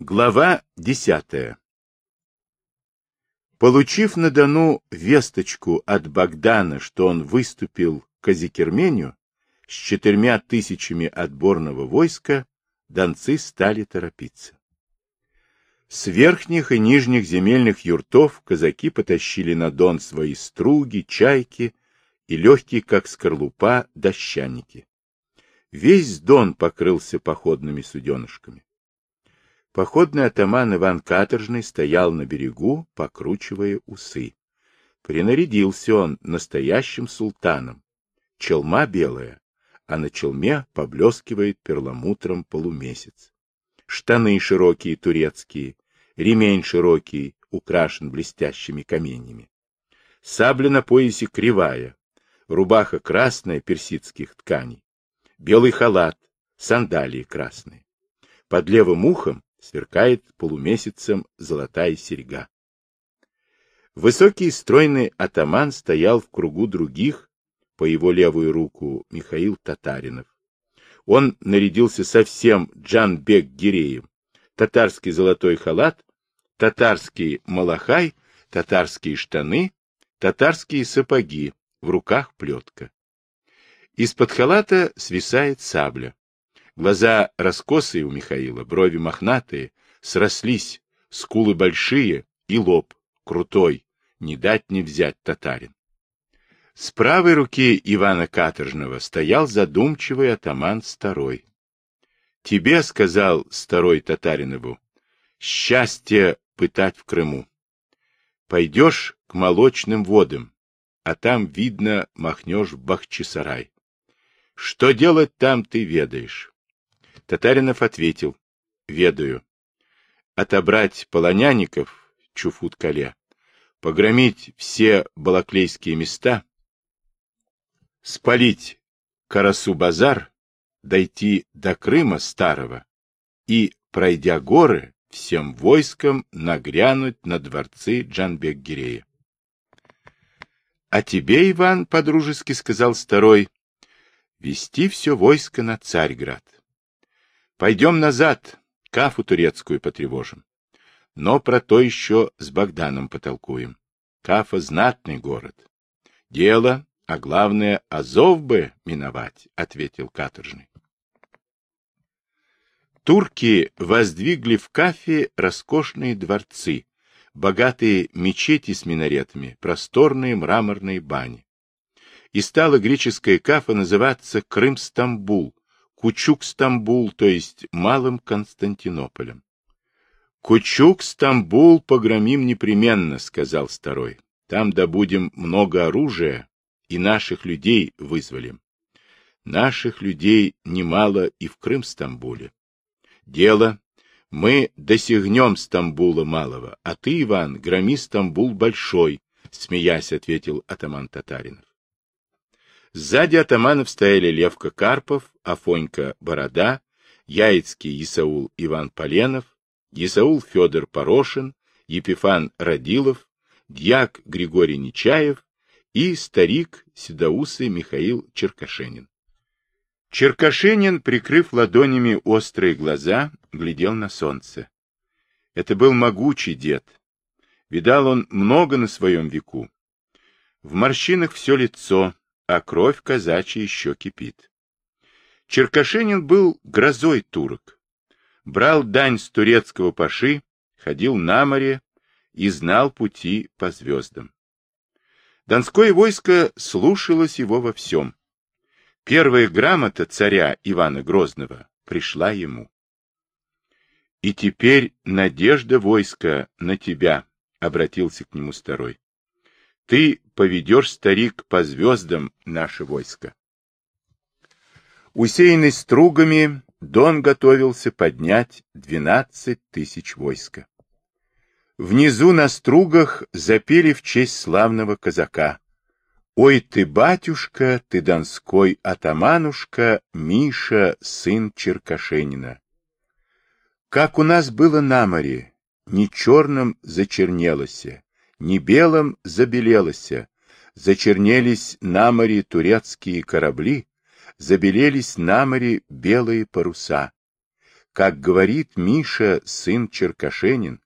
Глава десятая Получив на Дону весточку от Богдана, что он выступил к Азикерменю с четырьмя тысячами отборного войска, донцы стали торопиться. С верхних и нижних земельных юртов казаки потащили на Дон свои струги, чайки и легкие, как скорлупа, дощаники. Весь Дон покрылся походными суденышками. Походный атаман Иван Каторжный стоял на берегу, покручивая усы. Принарядился он настоящим султаном. Челма белая, а на челме поблескивает перламутром полумесяц. Штаны широкие турецкие, ремень широкий, украшен блестящими каменьями. Сабля на поясе кривая, рубаха красная персидских тканей, белый халат, сандалии красные. Под левым ухом сверкает полумесяцем золотая серьга. Высокий стройный атаман стоял в кругу других, по его левую руку Михаил Татаринов. Он нарядился совсем Джанбек Гиреем. Татарский золотой халат, татарский малахай, татарские штаны, татарские сапоги, в руках плетка. Из-под халата свисает сабля. Глаза раскосые у Михаила, брови мохнатые, срослись, скулы большие и лоб крутой, не дать не взять татарин. С правой руки Ивана Каторжного стоял задумчивый атаман Старой. — Тебе, — сказал Старой Татаринову, — счастье пытать в Крыму. Пойдешь к молочным водам, а там, видно, махнешь в Бахчисарай. Что делать там, ты ведаешь. Татаринов ответил, ведаю. Отобрать полоняников, Чуфут-Кале, погромить все балаклейские места, спалить Карасу-базар, дойти до Крыма старого и, пройдя горы, всем войском нагрянуть на дворцы Джанбек-Гирея. — А тебе, Иван, — подружески сказал старой, — вести все войско на Царьград. Пойдем назад, кафу турецкую потревожим. Но про то еще с Богданом потолкуем. Кафа — знатный город. Дело, а главное, Азов бы миновать, — ответил каторжный. Турки воздвигли в Кафе роскошные дворцы, богатые мечети с минаретами, просторные мраморные бани. И стала греческая Кафа называться Крым-Стамбул, Кучук-Стамбул, то есть Малым Константинополем. «Кучук-Стамбул погромим непременно», — сказал Старой. «Там добудем много оружия и наших людей вызволим. Наших людей немало и в Крым-Стамбуле. Дело, мы досягнем Стамбула малого, а ты, Иван, громи Стамбул большой», — смеясь ответил атаман Татаринов. Сзади атаманов стояли Левка Карпов, Афонька Борода, Яицкий Исаул Иван Поленов, Исаул Федор Порошин, Епифан Радилов, дьяк Григорий Нечаев и старик Седоусый Михаил Черкашенин. Черкашенин, прикрыв ладонями острые глаза, глядел на солнце. Это был могучий дед. Видал он много на своем веку. В морщинах все лицо, а кровь казачья еще кипит. Черкашенин был грозой турок. Брал дань с турецкого паши, ходил на море и знал пути по звездам. Донское войско слушалось его во всем. Первая грамота царя Ивана Грозного пришла ему. «И теперь надежда войска на тебя», — обратился к нему старой. Ты поведешь, старик, по звездам наше войско. Усеянный стругами, Дон готовился поднять двенадцать тысяч войска. Внизу на стругах запели в честь славного казака. Ой ты, батюшка, ты донской атаманушка, Миша, сын Черкашенина. Как у нас было на море, не черным зачернелося, не белым забелелося, зачернелись на море турецкие корабли, забелелись на море белые паруса. как говорит Миша, сын Черкашенин,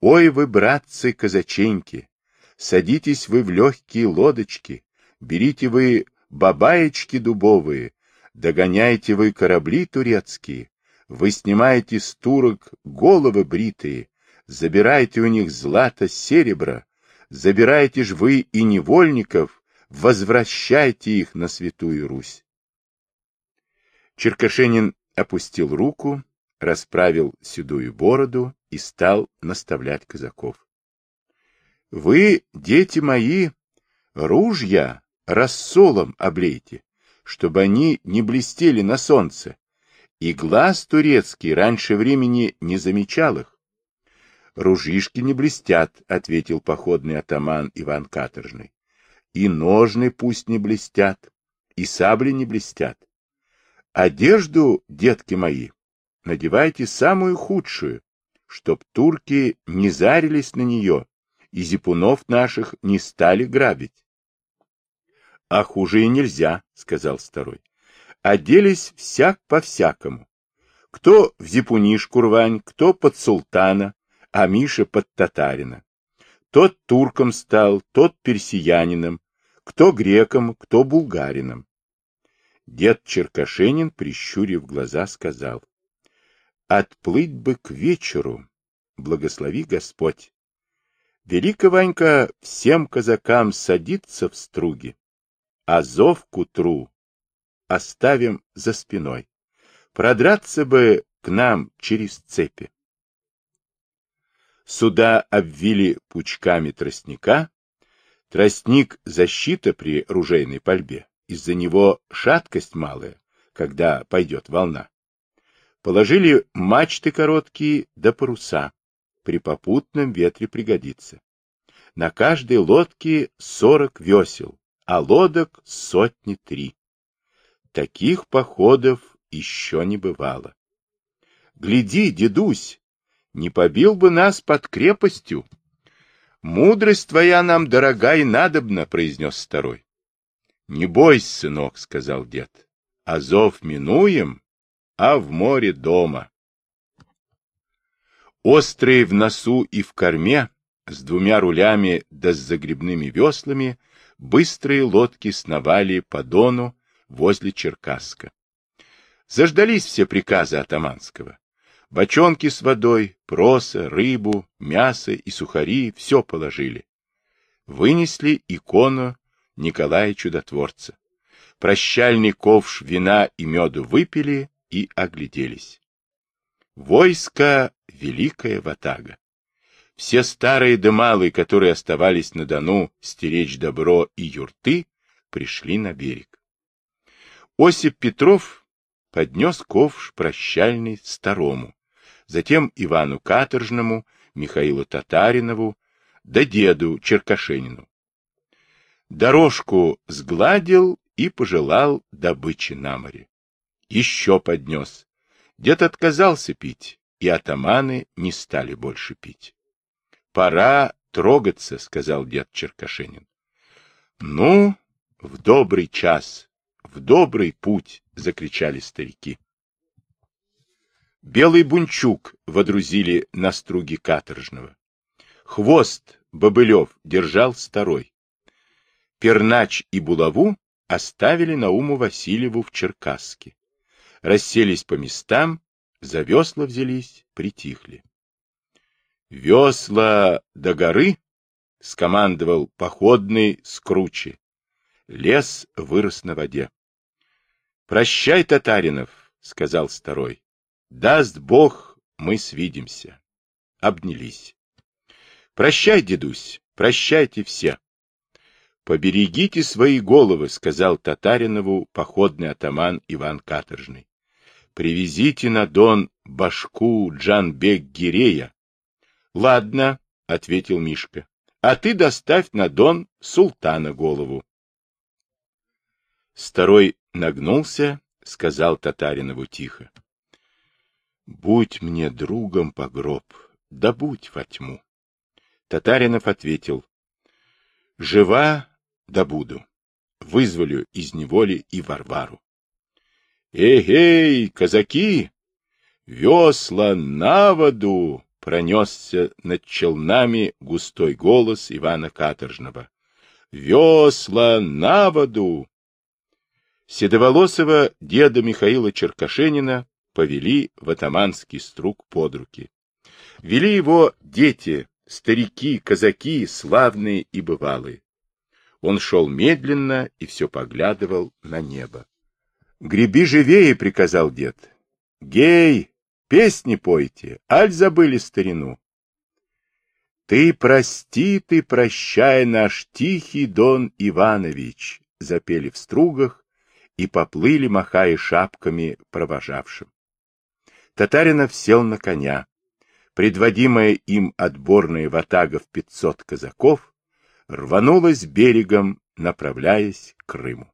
ой вы, братцы казаченьки, садитесь вы в легкие лодочки, берите вы бабаечки дубовые, догоняйте вы корабли турецкие, вы снимаете с турок головы бритые, забираете у них злато серебро, забираете ж вы и невольников, возвращайте их на Святую Русь. Черкашенин опустил руку, расправил седую бороду и стал наставлять казаков. — Вы, дети мои, ружья рассолом облейте, чтобы они не блестели на солнце, и глаз турецкий раньше времени не замечал их. — Ружишки не блестят, — ответил походный атаман Иван Каторжный. — И ножны пусть не блестят, и сабли не блестят. Одежду, детки мои, надевайте самую худшую, чтоб турки не зарились на нее и зипунов наших не стали грабить. — А хуже и нельзя, — сказал второй. Оделись всяк по-всякому. Кто в зипунишку рвань, кто под султана, а Миша под татарина. Тот турком стал, тот персиянином, кто греком, кто булгарином. Дед Черкашенин, прищурив глаза, сказал, «Отплыть бы к вечеру, благослови Господь. Велика Ванька всем казакам садится в струги, а зов к утру оставим за спиной. Продраться бы к нам через цепи. Суда обвили пучками тростника. Тростник — защита при ружейной пальбе из-за него шаткость малая, когда пойдет волна. Положили мачты короткие да паруса, при попутном ветре пригодится. На каждой лодке сорок весел, а лодок сотни три. Таких походов еще не бывало. Гляди, дедусь, не побил бы нас под крепостью. Мудрость твоя нам дорога и надобна, произнес второй. Не бойся, сынок, сказал дед. Азов минуем, а в море дома. Острые в носу и в корме, с двумя рулями да с загребными веслами, быстрые лодки сновали по дону возле Черкасска. Заждались все приказы атаманского. Бочонки с водой, проса, рыбу, мясо и сухари все положили. Вынесли икону Николая Чудотворца. Прощальный ковш вина и меду выпили и огляделись. Войско — великая ватага. Все старые да малые, которые оставались на Дону стеречь добро и юрты, пришли на берег. Осип Петров поднес ковш прощальный старому, затем Ивану Каторжному, Михаилу Татаринову, да деду Черкашенину дорожку сгладил и пожелал добычи на море. Еще поднес. Дед отказался пить, и атаманы не стали больше пить. — Пора трогаться, — сказал дед Черкашенин. — Ну, в добрый час, в добрый путь, — закричали старики. Белый бунчук водрузили на струги каторжного. Хвост Бобылев держал старой. Пернач и булаву оставили Науму Васильеву в Черкасске. Расселись по местам, за весла взялись, притихли. «Весла до горы!» — скомандовал походный скручи. Лес вырос на воде. «Прощай, Татаринов!» — сказал Старой. «Даст Бог, мы свидимся». Обнялись. «Прощай, дедусь, прощайте все!» Поберегите свои головы, сказал Татаринову походный атаман Иван Каторжный. Привезите на Дон башку Джанбек Гирея. Ладно, ответил Мишка. А ты доставь на Дон султана голову. Старой нагнулся, сказал Татаринову тихо. Будь мне другом по гроб, да будь во тьму. Татаринов ответил. Жива добуду. Вызволю из неволи и Варвару. «Эй, эй, казаки! Весла на воду! Пронесся над челнами густой голос Ивана Каторжного. Весла на воду! Седоволосого деда Михаила Черкашенина повели в атаманский струк под руки. Вели его дети, старики, казаки, славные и бывалые. Он шел медленно и все поглядывал на небо. — Греби живее, — приказал дед. — Гей, песни пойте, аль забыли старину. Ты прости, ты прощай, наш тихий Дон Иванович, — запели в стругах и поплыли, махая шапками провожавшим. Татаринов сел на коня. Предводимая им отборная ватага в пятьсот казаков рванулась берегом, направляясь к Крыму.